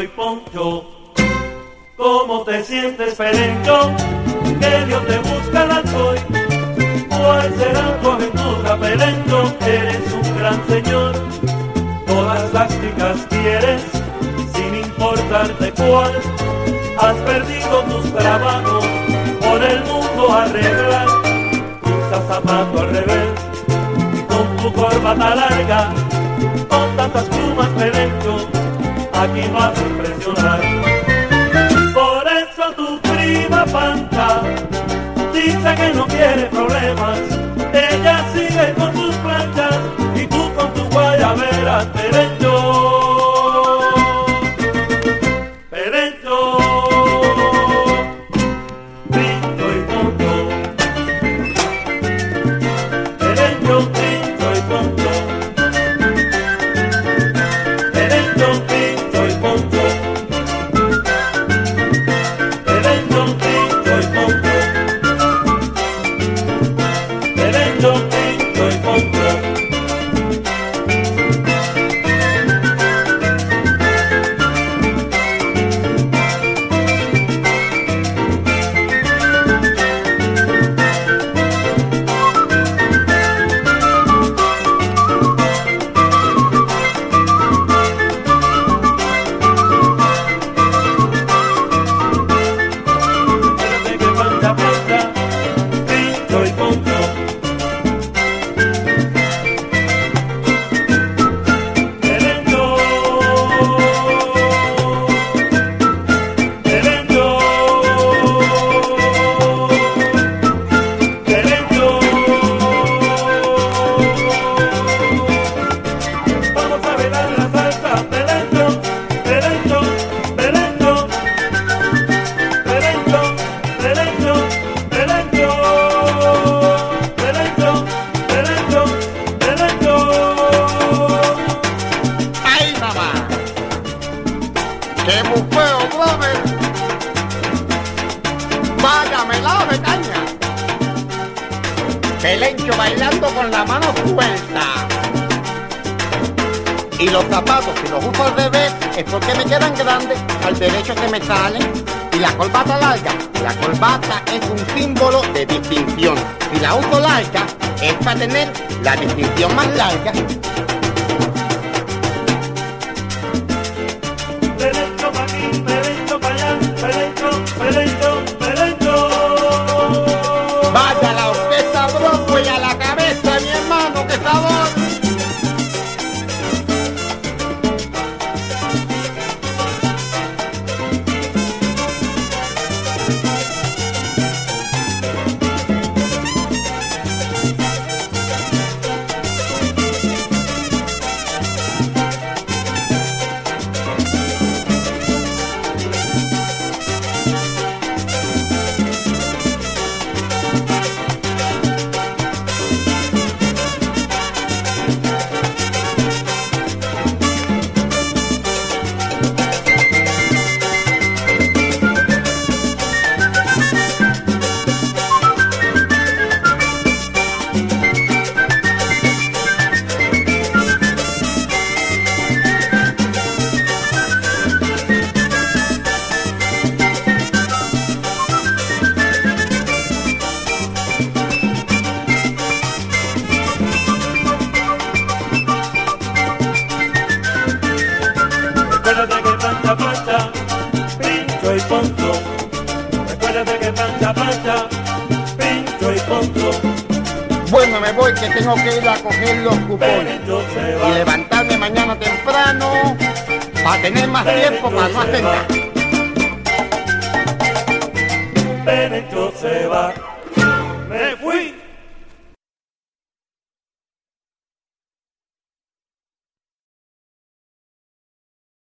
y Poncho, ¿cómo te sientes, Perencho? Que Dios te busca la soy. ¿Cuál será tu aventura, Perencho? Eres un gran señor. Todas las chicas quieres, sin importarte cuál. Has perdido tus trabajos, por el mundo arreglar. Usas zapato al revés, con tu corbata larga, con tantas plumas, Perencho aquí no hace que no quiere problemas. Ella ¡Qué bufeo! ¡Vaya melado de caña! Pelencho bailando con la mano suelta. Y los zapatos, si los uso al revés, es porque me quedan grandes, al derecho se me salen. Y la corbata larga, la corbata es un símbolo de distinción. Si la uso larga, es para tener la distinción más larga. Poncho. Recuérdate que plancha, plancha, Pincho y Poncho. Bueno, me voy que tengo que ir a coger los cupones. Y va. levantarme mañana temprano para tener más tiempo para no hacer nada. Perencho se va.